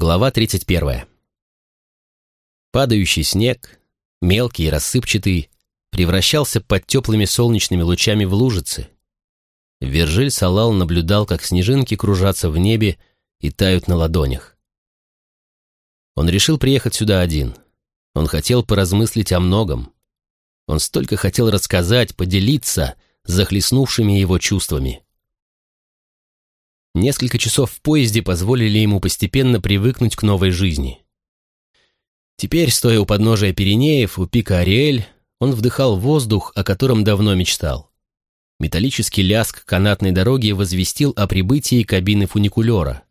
Глава 31. Падающий снег, мелкий и рассыпчатый, превращался под теплыми солнечными лучами в лужицы. Вержиль Салал наблюдал, как снежинки кружатся в небе и тают на ладонях. Он решил приехать сюда один. Он хотел поразмыслить о многом. Он столько хотел рассказать, поделиться захлестнувшими его чувствами. Несколько часов в поезде позволили ему постепенно привыкнуть к новой жизни. Теперь, стоя у подножия Пиренеев, у пика Ариэль, он вдыхал воздух, о котором давно мечтал. Металлический ляск канатной дороги возвестил о прибытии кабины фуникулера.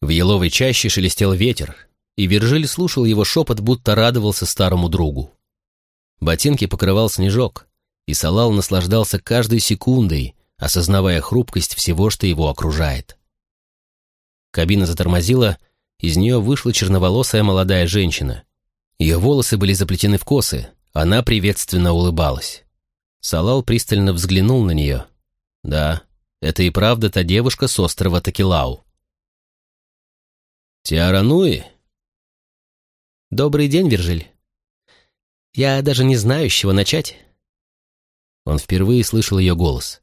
В еловой чаще шелестел ветер, и Виржиль слушал его шепот, будто радовался старому другу. Ботинки покрывал снежок, и Салал наслаждался каждой секундой, осознавая хрупкость всего, что его окружает. Кабина затормозила, из нее вышла черноволосая молодая женщина. Ее волосы были заплетены в косы, она приветственно улыбалась. Салал пристально взглянул на нее. Да, это и правда та девушка с острова Такилау. «Тиарануи?» «Добрый день, Виржиль. Я даже не знаю, с чего начать». Он впервые слышал ее голос.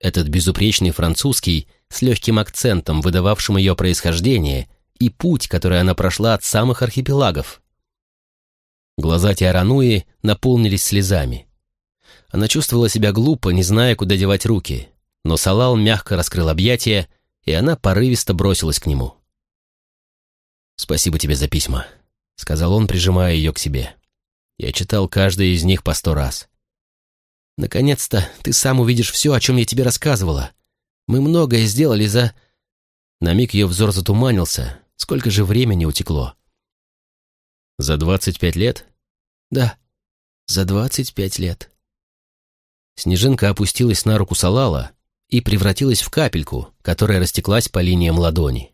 Этот безупречный французский с легким акцентом, выдававшим ее происхождение, и путь, который она прошла от самых архипелагов. Глаза Тиарануи наполнились слезами. Она чувствовала себя глупо, не зная, куда девать руки, но Салал мягко раскрыл объятия, и она порывисто бросилась к нему. «Спасибо тебе за письма», — сказал он, прижимая ее к себе. «Я читал каждое из них по сто раз. Наконец-то ты сам увидишь все, о чем я тебе рассказывала. Мы многое сделали за...» На миг ее взор затуманился. Сколько же времени утекло? «За двадцать пять лет?» «Да, за двадцать пять лет». Снежинка опустилась на руку Салала и превратилась в капельку, которая растеклась по линиям ладони.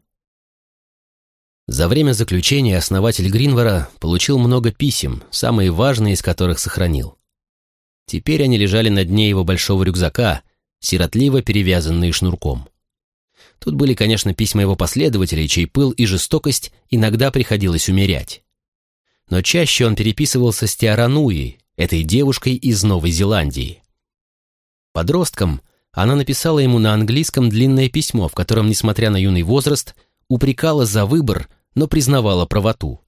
За время заключения основатель Гринвара получил много писем, самые важные из которых сохранил. Теперь они лежали на дне его большого рюкзака, сиротливо перевязанные шнурком. Тут были, конечно, письма его последователей, чей пыл и жестокость иногда приходилось умерять. Но чаще он переписывался с Тиарануей, этой девушкой из Новой Зеландии. Подростком она написала ему на английском длинное письмо, в котором, несмотря на юный возраст, упрекала за выбор, но признавала правоту.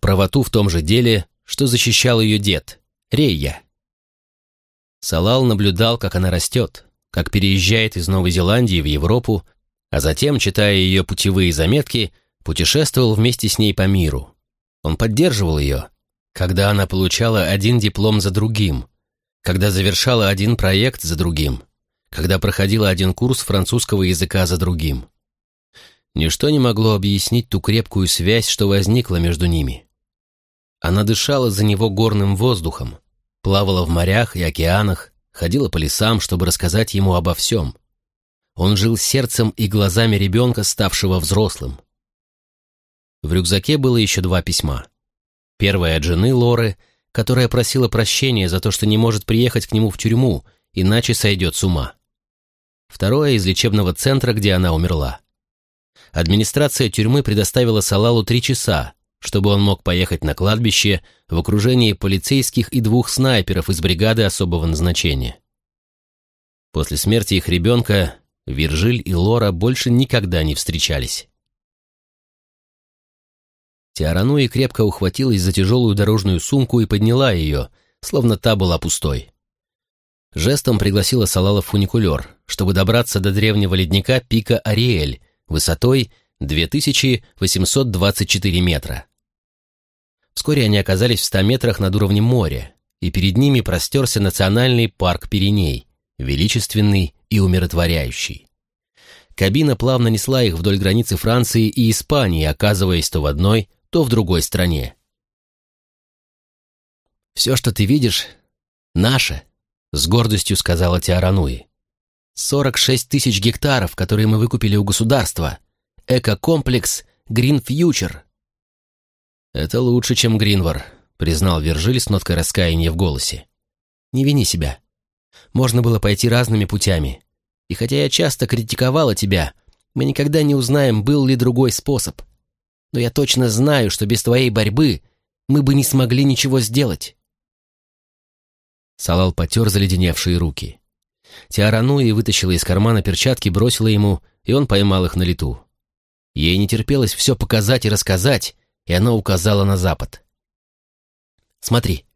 Правоту в том же деле, что защищал ее дед, Рейя. Салал наблюдал, как она растет, как переезжает из Новой Зеландии в Европу, а затем, читая ее путевые заметки, путешествовал вместе с ней по миру. Он поддерживал ее, когда она получала один диплом за другим, когда завершала один проект за другим, когда проходила один курс французского языка за другим. Ничто не могло объяснить ту крепкую связь, что возникла между ними. Она дышала за него горным воздухом, плавала в морях и океанах, ходила по лесам, чтобы рассказать ему обо всем. Он жил сердцем и глазами ребенка, ставшего взрослым. В рюкзаке было еще два письма. Первое от жены Лоры, которая просила прощения за то, что не может приехать к нему в тюрьму, иначе сойдет с ума. Второе из лечебного центра, где она умерла. Администрация тюрьмы предоставила Салалу три часа, чтобы он мог поехать на кладбище в окружении полицейских и двух снайперов из бригады особого назначения. После смерти их ребенка Виржиль и Лора больше никогда не встречались. Тиарануи крепко ухватилась за тяжелую дорожную сумку и подняла ее, словно та была пустой. Жестом пригласила Салала фуникулер, чтобы добраться до древнего ледника пика Ариэль высотой 2824 метра. Вскоре они оказались в 100 метрах над уровнем моря, и перед ними простерся национальный парк Пиреней, величественный и умиротворяющий. Кабина плавно несла их вдоль границы Франции и Испании, оказываясь то в одной, то в другой стране. «Все, что ты видишь, наше», — с гордостью сказала Тиарануи. «46 тысяч гектаров, которые мы выкупили у государства. Эко-комплекс Green Future. «Это лучше, чем Гринвар», — признал Вержиль с ноткой раскаяния в голосе. «Не вини себя. Можно было пойти разными путями. И хотя я часто критиковала тебя, мы никогда не узнаем, был ли другой способ. но я точно знаю, что без твоей борьбы мы бы не смогли ничего сделать». Салал потер заледеневшие руки. Тиарануи вытащила из кармана перчатки, бросила ему, и он поймал их на лету. Ей не терпелось все показать и рассказать, и она указала на запад. «Смотри,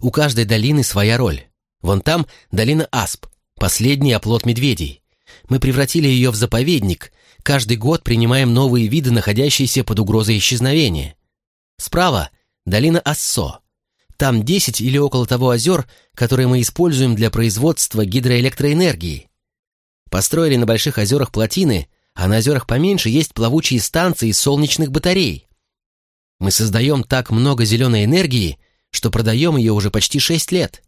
у каждой долины своя роль. Вон там долина Асп, последний оплот медведей. Мы превратили ее в заповедник, каждый год принимаем новые виды, находящиеся под угрозой исчезновения. Справа — долина Ассо. Там 10 или около того озер, которые мы используем для производства гидроэлектроэнергии. Построили на больших озерах плотины, а на озерах поменьше есть плавучие станции солнечных батарей. Мы создаем так много зеленой энергии, что продаем ее уже почти 6 лет.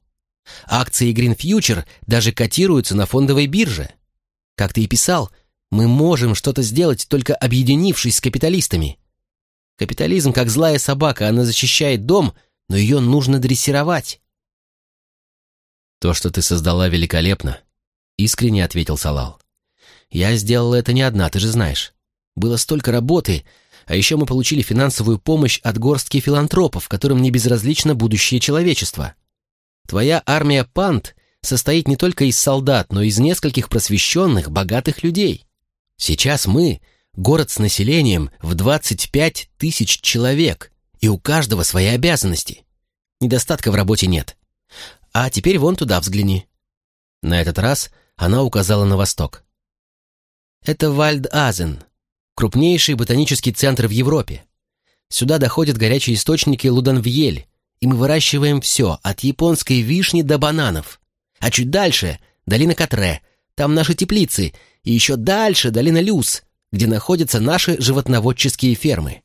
Акции Green Future даже котируются на фондовой бирже. Как ты и писал, мы можем что-то сделать, только объединившись с капиталистами. Капитализм как злая собака, она защищает дом, но ее нужно дрессировать. «То, что ты создала, великолепно», — искренне ответил Салал. «Я сделала это не одна, ты же знаешь. Было столько работы, а еще мы получили финансовую помощь от горстки филантропов, которым не безразлично будущее человечества. Твоя армия пант состоит не только из солдат, но и из нескольких просвещенных, богатых людей. Сейчас мы — город с населением в 25 тысяч человек, и у каждого свои обязанности. Недостатка в работе нет. А теперь вон туда взгляни». На этот раз она указала на восток. «Это Вальд-Азен, крупнейший ботанический центр в Европе. Сюда доходят горячие источники Луданвьель, и мы выращиваем все, от японской вишни до бананов. А чуть дальше — долина Катре, там наши теплицы, и еще дальше — долина Люс, где находятся наши животноводческие фермы».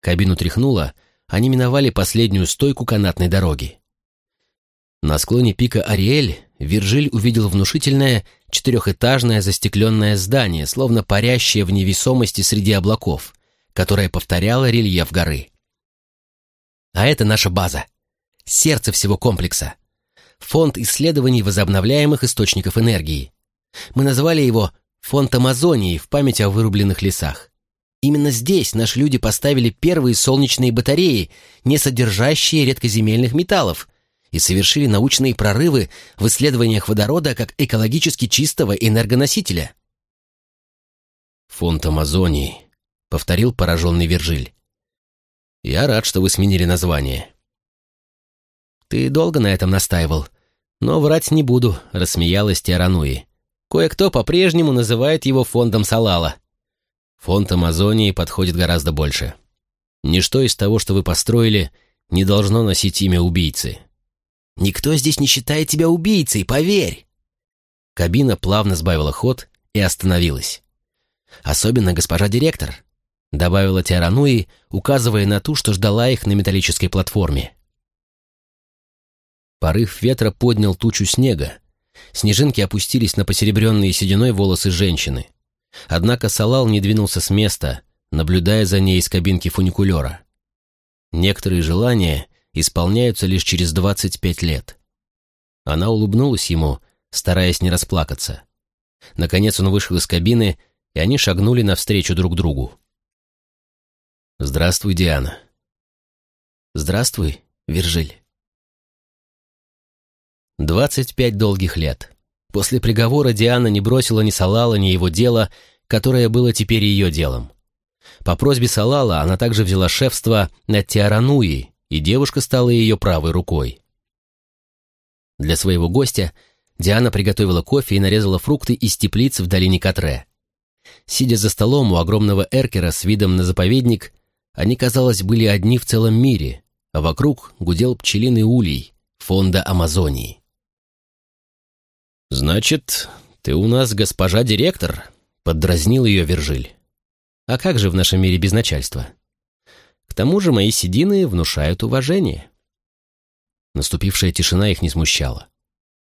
Кабину тряхнуло, они миновали последнюю стойку канатной дороги. На склоне пика Ариэль Виржиль увидел внушительное четырехэтажное застекленное здание, словно парящее в невесомости среди облаков, которое повторяло рельеф горы. А это наша база. Сердце всего комплекса. Фонд исследований возобновляемых источников энергии. Мы назвали его «Фонд Амазонии» в память о вырубленных лесах. Именно здесь наши люди поставили первые солнечные батареи, не содержащие редкоземельных металлов, и совершили научные прорывы в исследованиях водорода как экологически чистого энергоносителя. «Фонд Амазонии», — повторил пораженный Вержиль. «Я рад, что вы сменили название». «Ты долго на этом настаивал, но врать не буду», — рассмеялась Тиарануи. «Кое-кто по-прежнему называет его фондом Салала». «Фонд Амазонии подходит гораздо больше. Ничто из того, что вы построили, не должно носить имя убийцы. Никто здесь не считает тебя убийцей, поверь!» Кабина плавно сбавила ход и остановилась. «Особенно госпожа директор», — добавила Тиарануи, указывая на ту, что ждала их на металлической платформе. Порыв ветра поднял тучу снега. Снежинки опустились на посеребренные сединой волосы женщины. Однако Салал не двинулся с места, наблюдая за ней из кабинки фуникулера. Некоторые желания исполняются лишь через 25 лет. Она улыбнулась ему, стараясь не расплакаться. Наконец он вышел из кабины, и они шагнули навстречу друг другу. «Здравствуй, Диана». «Здравствуй, Виржиль». Двадцать пять долгих лет. После приговора Диана не бросила ни Салала, ни его дело, которое было теперь ее делом. По просьбе Салала она также взяла шефство над Тиарануи, и девушка стала ее правой рукой. Для своего гостя Диана приготовила кофе и нарезала фрукты из теплиц в долине Катре. Сидя за столом у огромного эркера с видом на заповедник, они, казалось, были одни в целом мире, а вокруг гудел пчелиный улей фонда Амазонии. «Значит, ты у нас госпожа директор?» — поддразнил ее Вержиль. «А как же в нашем мире без начальства?» Тому же мои седины внушают уважение. Наступившая тишина их не смущала.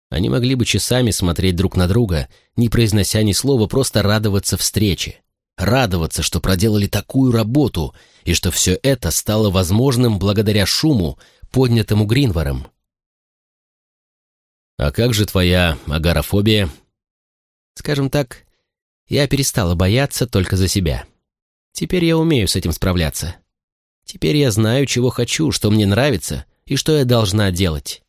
Они могли бы часами смотреть друг на друга, не произнося ни слова, просто радоваться встрече. Радоваться, что проделали такую работу, и что все это стало возможным благодаря шуму, поднятому Гринваром. «А как же твоя агорафобия?» «Скажем так, я перестала бояться только за себя. Теперь я умею с этим справляться. Теперь я знаю, чего хочу, что мне нравится и что я должна делать.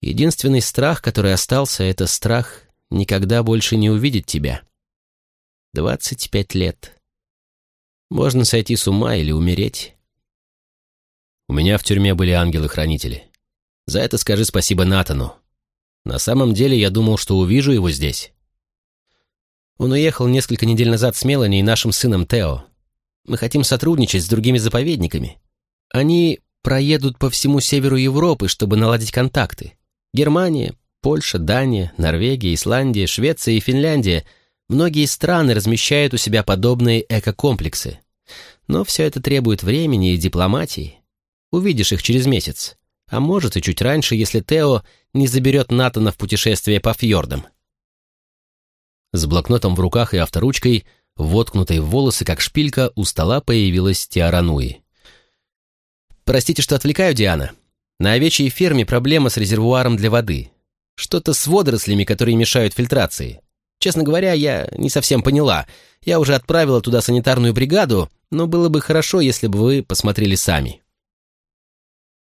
Единственный страх, который остался, это страх никогда больше не увидеть тебя. Двадцать пять лет. Можно сойти с ума или умереть. У меня в тюрьме были ангелы-хранители. За это скажи спасибо Натану. На самом деле я думал, что увижу его здесь. Он уехал несколько недель назад с Мелани и нашим сыном Тео. Мы хотим сотрудничать с другими заповедниками. Они проедут по всему северу Европы, чтобы наладить контакты. Германия, Польша, Дания, Норвегия, Исландия, Швеция и Финляндия – многие страны размещают у себя подобные экокомплексы. Но все это требует времени и дипломатии. Увидишь их через месяц. А может и чуть раньше, если Тео не заберет Натана в путешествие по фьордам. С блокнотом в руках и авторучкой, воткнутой в волосы, как шпилька, у стола появилась Тиарануи. «Простите, что отвлекаю, Диана. На овечьей ферме проблема с резервуаром для воды. Что-то с водорослями, которые мешают фильтрации. Честно говоря, я не совсем поняла. Я уже отправила туда санитарную бригаду, но было бы хорошо, если бы вы посмотрели сами».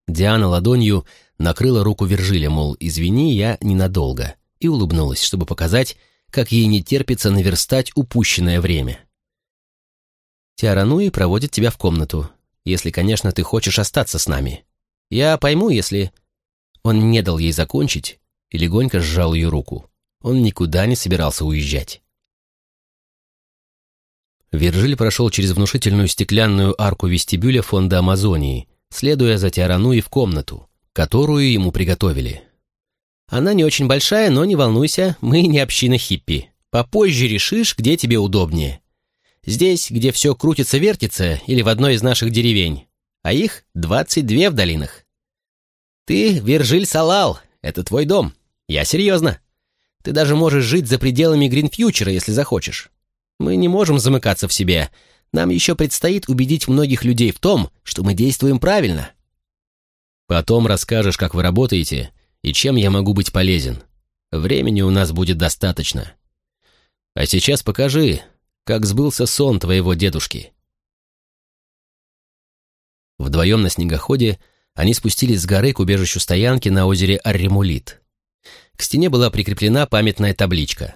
Диана ладонью накрыла руку Вержиля, мол, извини, я ненадолго, и улыбнулась, чтобы показать, как ей не терпится наверстать упущенное время. «Тиарануи проводит тебя в комнату, если, конечно, ты хочешь остаться с нами. Я пойму, если...» Он не дал ей закончить и легонько сжал ее руку. Он никуда не собирался уезжать. Виржиль прошел через внушительную стеклянную арку вестибюля фонда Амазонии, следуя за Тиарануи в комнату, которую ему приготовили. «Она не очень большая, но не волнуйся, мы не община хиппи. Попозже решишь, где тебе удобнее. Здесь, где все крутится-вертится, или в одной из наших деревень, а их двадцать две в долинах. Ты Виржиль Салал, это твой дом. Я серьезно. Ты даже можешь жить за пределами Гринфьючера, если захочешь. Мы не можем замыкаться в себе. Нам еще предстоит убедить многих людей в том, что мы действуем правильно. Потом расскажешь, как вы работаете и чем я могу быть полезен. Времени у нас будет достаточно. А сейчас покажи, как сбылся сон твоего дедушки. Вдвоем на снегоходе они спустились с горы к убежищу стоянки на озере Арремулит. К стене была прикреплена памятная табличка.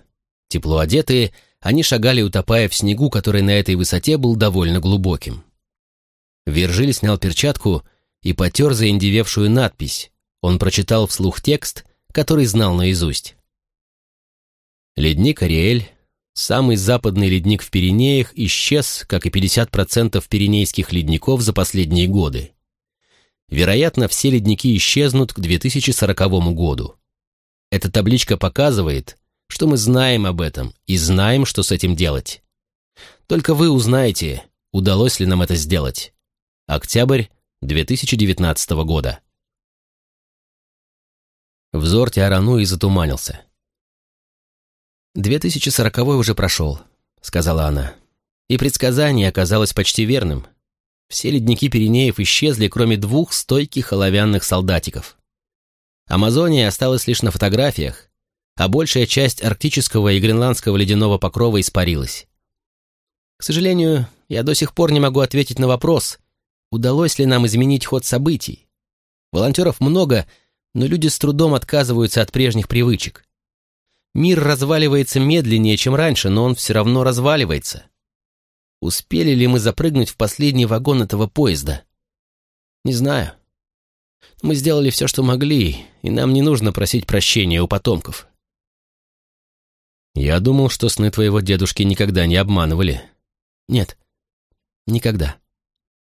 Тепло одетые, они шагали, утопая в снегу, который на этой высоте был довольно глубоким. Вержиль снял перчатку и потер заиндевевшую надпись. Он прочитал вслух текст, который знал наизусть. Ледник Ариэль, самый западный ледник в Пиренеях, исчез, как и 50% пиренейских ледников за последние годы. Вероятно, все ледники исчезнут к 2040 году. Эта табличка показывает, что мы знаем об этом и знаем, что с этим делать. Только вы узнаете, удалось ли нам это сделать. Октябрь 2019 года. Взор Тиарануи затуманился. «2040 уже прошел», — сказала она. «И предсказание оказалось почти верным. Все ледники Пиренеев исчезли, кроме двух стойких оловянных солдатиков. Амазония осталась лишь на фотографиях, а большая часть арктического и гренландского ледяного покрова испарилась. К сожалению, я до сих пор не могу ответить на вопрос, удалось ли нам изменить ход событий. Волонтеров много, но люди с трудом отказываются от прежних привычек. Мир разваливается медленнее, чем раньше, но он все равно разваливается. Успели ли мы запрыгнуть в последний вагон этого поезда? Не знаю. Мы сделали все, что могли, и нам не нужно просить прощения у потомков. Я думал, что сны твоего дедушки никогда не обманывали. Нет, никогда.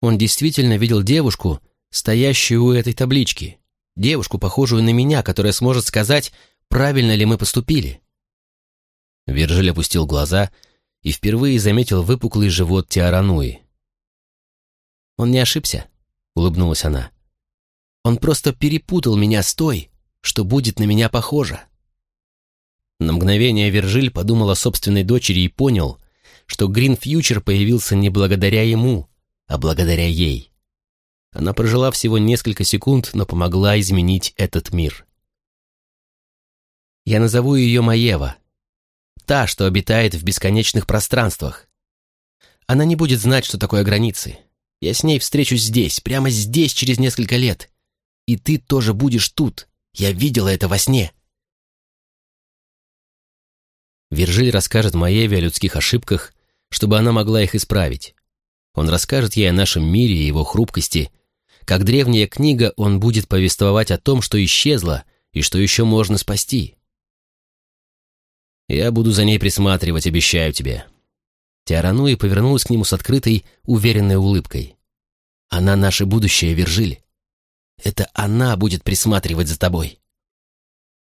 Он действительно видел девушку, стоящую у этой таблички. Девушку, похожую на меня, которая сможет сказать, правильно ли мы поступили. Виржиль опустил глаза и впервые заметил выпуклый живот Тиарануи. «Он не ошибся», — улыбнулась она. «Он просто перепутал меня с той, что будет на меня похожа». На мгновение Вержиль подумал о собственной дочери и понял, что Грин Фьючер появился не благодаря ему, а благодаря ей. Она прожила всего несколько секунд, но помогла изменить этот мир. Я назову ее Маева, та, что обитает в бесконечных пространствах. Она не будет знать, что такое границы. Я с ней встречусь здесь, прямо здесь через несколько лет. И ты тоже будешь тут. Я видела это во сне. Виржиль расскажет Маеве о людских ошибках, чтобы она могла их исправить. Он расскажет ей о нашем мире и его хрупкости. Как древняя книга, он будет повествовать о том, что исчезло и что еще можно спасти. Я буду за ней присматривать, обещаю тебе. Тиарануи повернулась к нему с открытой, уверенной улыбкой. Она наше будущее, Виржиль. Это она будет присматривать за тобой.